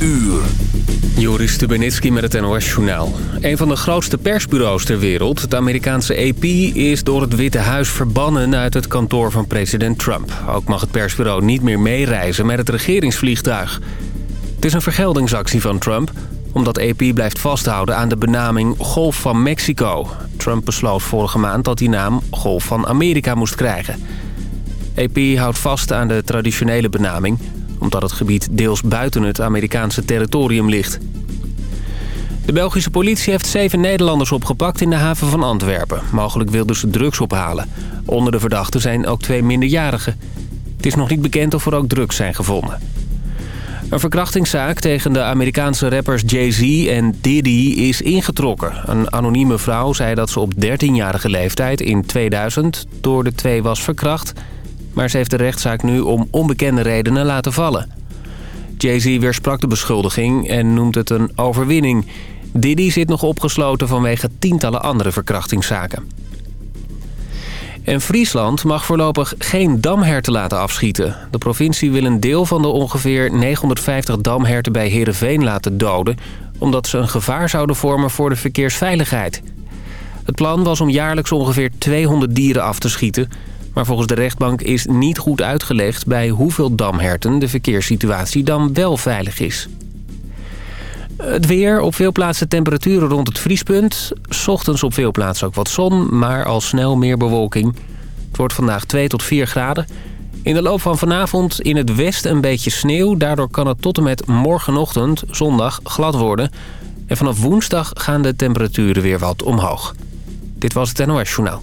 uur. Joris Stubenitski met het NOS-journaal. Een van de grootste persbureaus ter wereld, het Amerikaanse AP... is door het Witte Huis verbannen uit het kantoor van president Trump. Ook mag het persbureau niet meer meereizen met het regeringsvliegtuig. Het is een vergeldingsactie van Trump... omdat AP blijft vasthouden aan de benaming Golf van Mexico. Trump besloot vorige maand dat die naam Golf van Amerika moest krijgen. AP houdt vast aan de traditionele benaming omdat het gebied deels buiten het Amerikaanse territorium ligt. De Belgische politie heeft zeven Nederlanders opgepakt in de haven van Antwerpen. Mogelijk wilden ze drugs ophalen. Onder de verdachten zijn ook twee minderjarigen. Het is nog niet bekend of er ook drugs zijn gevonden. Een verkrachtingszaak tegen de Amerikaanse rappers Jay-Z en Diddy is ingetrokken. Een anonieme vrouw zei dat ze op 13-jarige leeftijd in 2000 door de twee was verkracht... maar ze heeft de rechtszaak nu om onbekende redenen laten vallen. Jay-Z weersprak de beschuldiging en noemt het een overwinning. Diddy zit nog opgesloten vanwege tientallen andere verkrachtingszaken. En Friesland mag voorlopig geen damherten laten afschieten. De provincie wil een deel van de ongeveer 950 damherten bij Heerenveen laten doden... omdat ze een gevaar zouden vormen voor de verkeersveiligheid. Het plan was om jaarlijks ongeveer 200 dieren af te schieten... maar volgens de rechtbank is niet goed uitgelegd... bij hoeveel damherten de verkeerssituatie dan wel veilig is. Het weer, op veel plaatsen temperaturen rond het vriespunt. Ochtends op veel plaatsen ook wat zon, maar al snel meer bewolking. Het wordt vandaag 2 tot 4 graden. In de loop van vanavond in het westen een beetje sneeuw. Daardoor kan het tot en met morgenochtend, zondag, glad worden. En vanaf woensdag gaan de temperaturen weer wat omhoog. Dit was het NOS Journaal.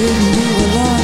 didn't a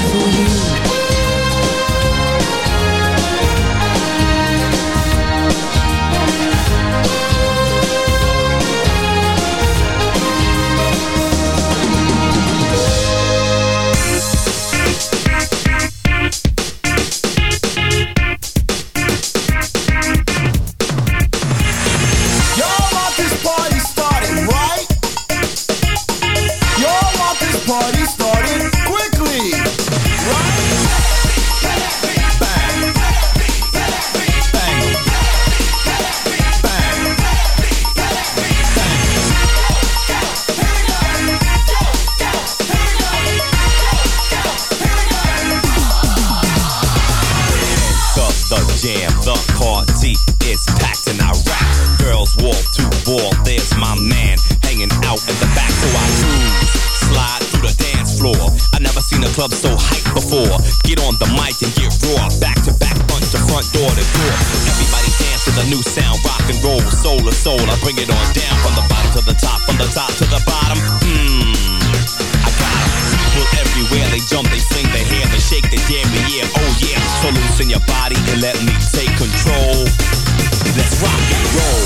So loosen your body and let me take control. Let's rock and roll.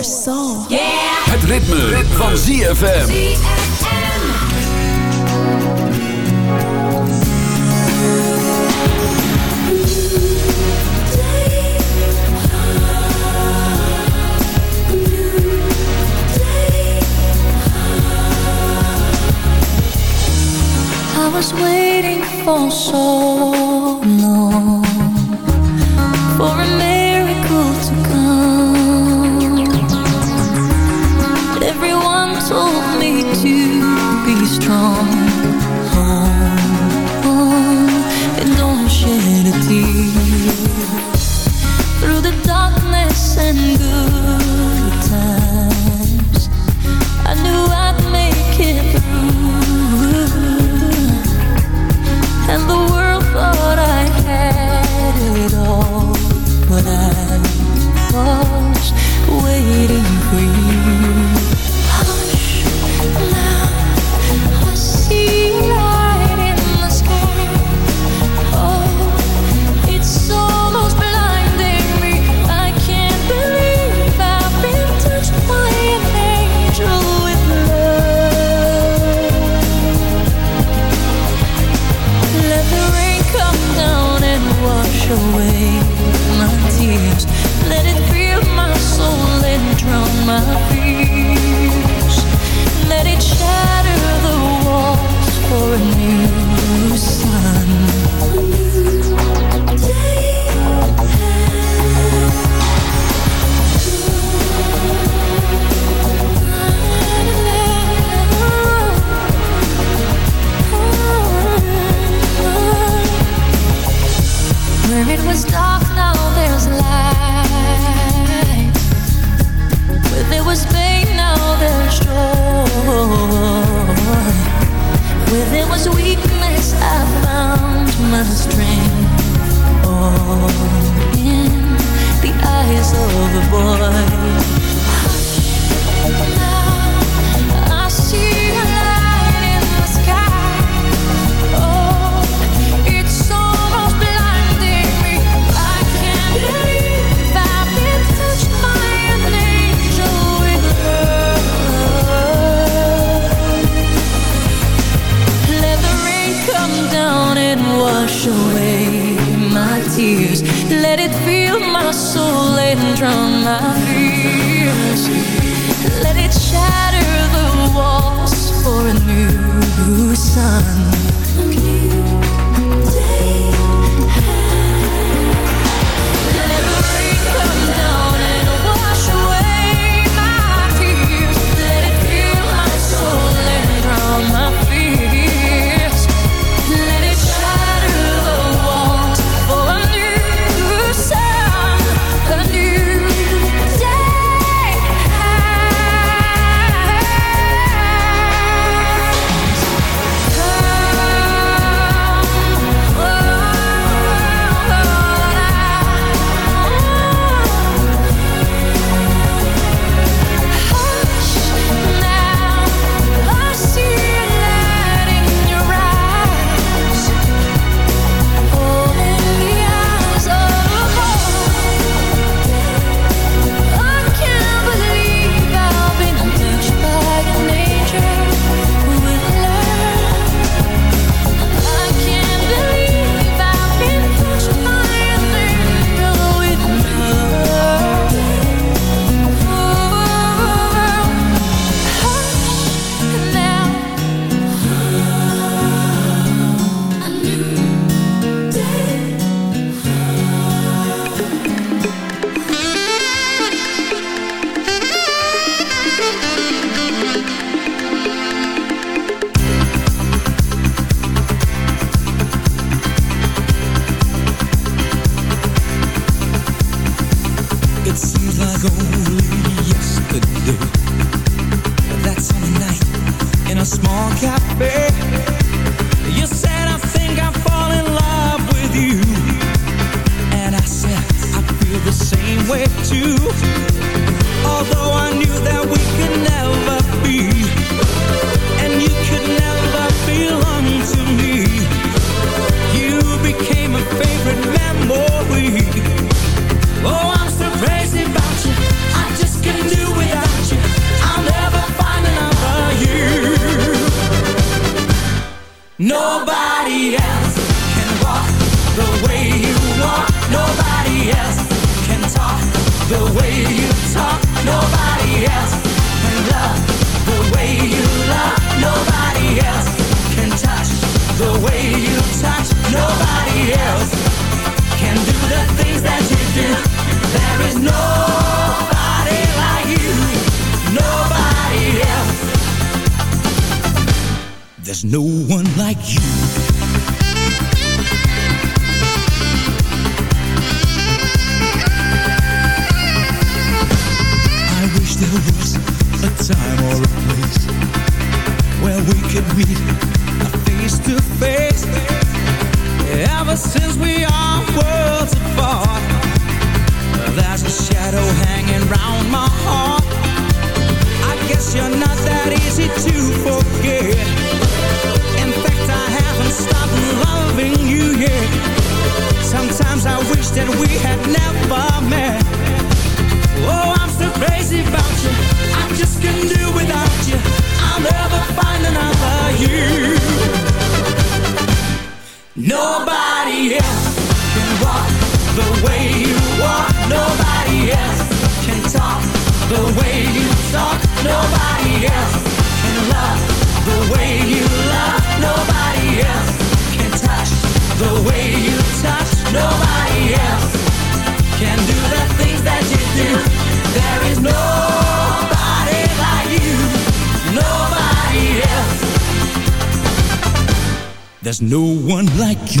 Your soul. Het ritme, van ZFM. I was waiting for so long No one like you.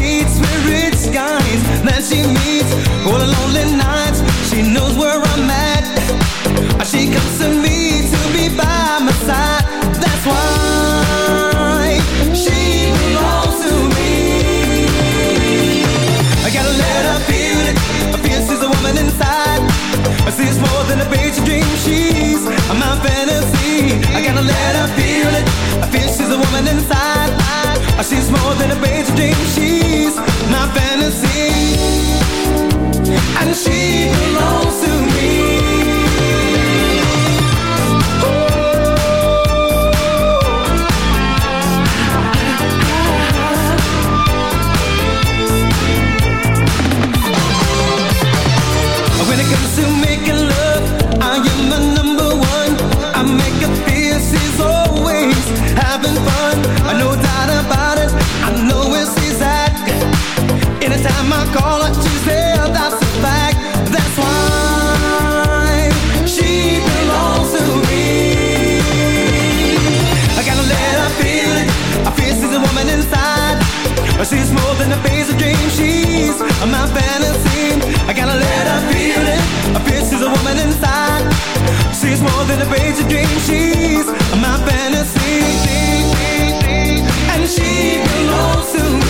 sheets with rich guys then she meets. all a lonely night. she dream She's my fantasy. I gotta let her feel it. I feel she's a woman inside. She's more than a page dream She's my fantasy. And she belongs to me.